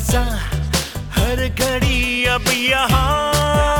सा हर घड़ी अब यहाँ।